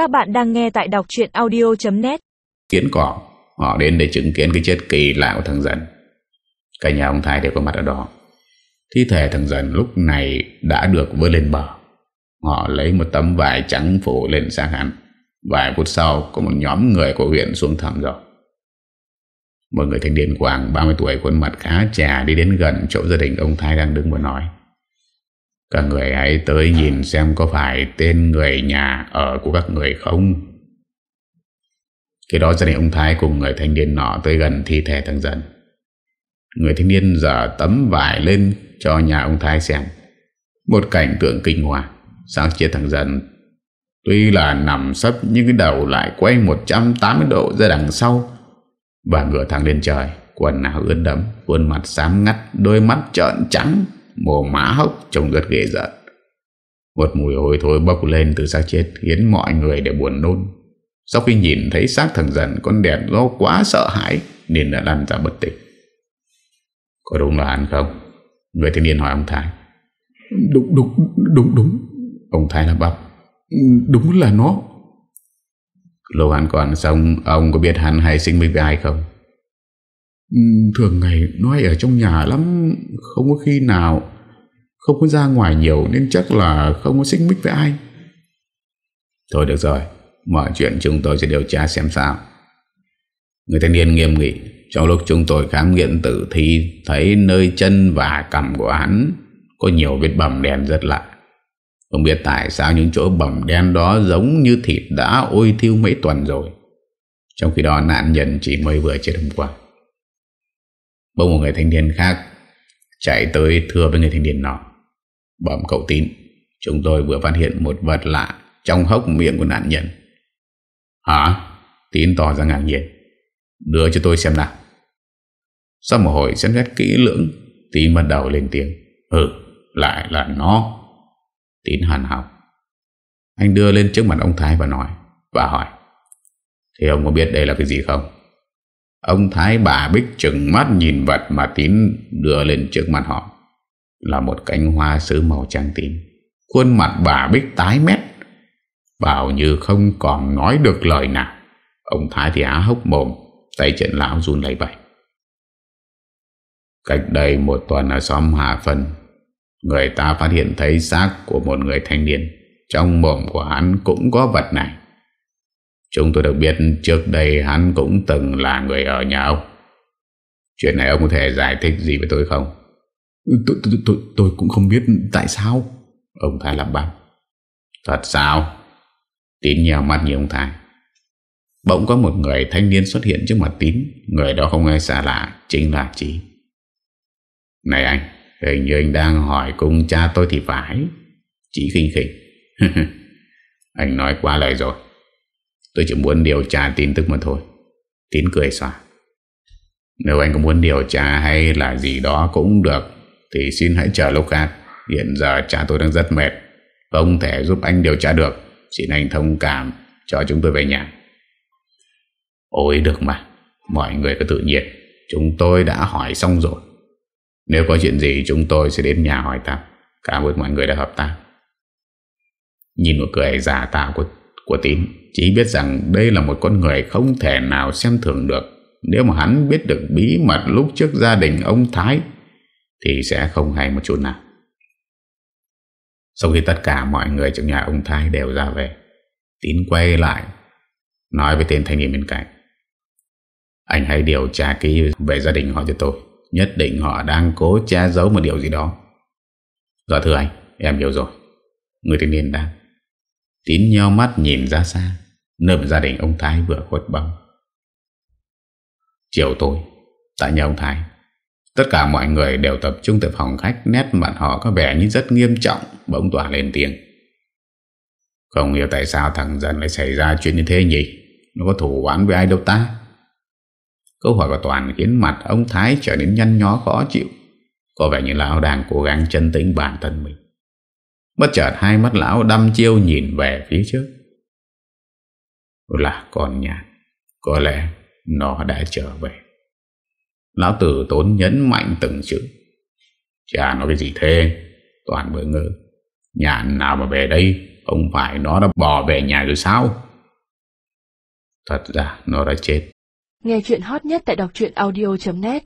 Các bạn đang nghe tại đọc chuyện audio.net Kiến cỏ. Họ đến để chứng kiến cái chết kỳ lạ của thằng dần Cả nhà ông Thái đều có mặt ở đó. Thi thể thằng dần lúc này đã được vớt lên bờ. Họ lấy một tấm vải trắng phủ lên xác hắn. Vài phút sau, Có một nhóm người của huyện xuống thăm rồi Một người thanh niên khoảng 30 tuổi Khuôn mặt khá trà đi đến gần Chỗ gia đình ông Thái đang đứng và nói. Các người hãy tới nhìn xem Có phải tên người nhà ở của các người không. Khi đó gia đình ông Thái Cùng người thanh niên nọ tới gần thi thể thằng dần. Người thanh niên dở tấm vải lên Cho nhà ông Thái xem. Một cảnh tượng kinh hoàng, Sáng chết thằng dần. Tuy là nằm sấp, Nhưng cái đầu lại quay 180 độ ra đằng sau. Và ngửa thẳng lên trời, Quần áo ướt đẫm, Khuôn mặt xám ngắt, Đôi mắt trợn trắng. Mồ má hốc trông rất ghê giận Một mùi hôi thối bốc lên từ xác chết Khiến mọi người đều buồn nôn. Sau khi nhìn thấy xác thằng dần Con đèn do quá sợ hãi Nên đã lăn ra bất tỉnh. Có đúng là hắn không? Người thanh niên hỏi ông Thái. Đúng đúng đúng đúng. Ông Thái là bắp. Đúng là nó. Lâu hắn còn xong Ông có biết hắn hay sinh với ai không Thường ngày nó hay ở trong nhà lắm, Không có khi nào, Không có ra ngoài nhiều Nên chắc là không có xích mích với ai. Thôi được rồi, Mọi chuyện chúng tôi sẽ điều tra xem sao. Người thanh niên nghiêm nghị, Trong lúc chúng tôi khám nghiệm tử thi, Thấy nơi chân và cằm của hắn Có nhiều vết bầm đen rất lạ. Không biết tại sao những chỗ bầm đen đó Giống như thịt đã ôi thiêu mấy tuần rồi. Trong khi đó, nạn nhân chỉ mới vừa chết hôm qua. Bỗng một người thanh niên khác Chạy tới thưa với người thanh niên nọ. Bẩm cậu tín, Chúng tôi vừa phát hiện một vật lạ Trong hốc miệng của nạn nhân. Hả? Tín tỏ ra ngạc nhiên. Đưa cho tôi xem nào. Sau một hồi xem xét kỹ lưỡng, Tín bắt đầu lên tiếng. Ừ lại là nó. Tín hàn học Anh đưa lên trước mặt ông Thái và nói Và hỏi. Thì ông có biết đây là cái gì không? Ông Thái bà Bích chừng mắt nhìn vật mà Tín đưa lên trước mặt họ. Là một cánh hoa sứ màu trắng tím. Khuôn mặt bà Bích tái mét. Bảo như không còn nói được lời nào. Ông Thái thì á hốc mồm, Tay trận lão run lấy bẩy. Cách đây một tuần ở xóm Hà Phân, Người ta phát hiện thấy xác của một người thanh niên. Trong mồm của hắn cũng có vật này. Chúng tôi được biết trước đây hắn cũng từng là người ở nhà ông. Chuyện này ông có thể giải thích gì với tôi không? Tôi, tôi, tôi, tôi cũng không biết tại sao. Ông Thái làm băng Thật sao? Tín nhèo mắt như ông Thái. Bỗng có một người thanh niên xuất hiện trước mặt Tín. Người đó không ai xa lạ Chính là Chí. Này anh Hình như anh đang hỏi cùng cha tôi thì phải. Chí khinh khinh Anh nói quá lời rồi Tôi chỉ muốn điều tra tin tức mà thôi. Tín cười xòa. Nếu anh có muốn điều tra hay là gì đó cũng được Thì xin hãy chờ lúc khác. Hiện giờ cha tôi đang rất mệt Không thể giúp anh điều tra được. Xin anh thông cảm cho chúng tôi về nhà. Ôi được mà Mọi người cứ tự nhiên. Chúng tôi đã hỏi xong rồi. Nếu có chuyện gì chúng tôi sẽ đến nhà hỏi thăm. Cảm ơn mọi người đã hợp tác. Nhìn một cười giả tạo của, của tín. Chỉ biết rằng đây là một con người không thể nào xem thường được. Nếu mà hắn biết được bí mật lúc trước gia đình ông Thái, Thì sẽ không hay một chút nào. Sau khi tất cả mọi người trong nhà ông Thái đều ra về, Tín quay lại, Nói với tên thanh niên bên cạnh. Anh hãy điều tra kỹ về gia đình họ cho tôi. Nhất định họ đang cố che giấu một điều gì đó. Dạ thưa anh, Em hiểu rồi. Người thanh niên đang Tín nheo mắt nhìn ra xa Nơi mà gia đình ông Thái vừa khuất bóng. Chiều tối, Tại nhà ông Thái, Tất cả mọi người đều tập trung tại phòng khách, Nét mặt họ có vẻ như rất nghiêm trọng, Bỗng tỏa lên tiếng. Không hiểu tại sao thằng dân lại xảy ra chuyện như thế nhỉ? Nó có thủ oán với ai đâu ta? Câu hỏi của Toàn khiến mặt ông Thái trở nên nhăn nhó khó chịu. Có vẻ như lão đang cố gắng chân tĩnh bản thân mình. Bất chợt hai mắt lão đăm chiêu nhìn về phía trước. Là con nhạt Có lẽ nó đã trở về. Lão tử tốn nhấn mạnh từng chữ. Chả nói cái gì thế, Toàn bữa ngơ Nhạn nào mà về đây, Không phải nó đã bỏ về nhà rồi sao? Thật ra nó đã chết. Nghe chuyện hot nhất tại đọc audio.net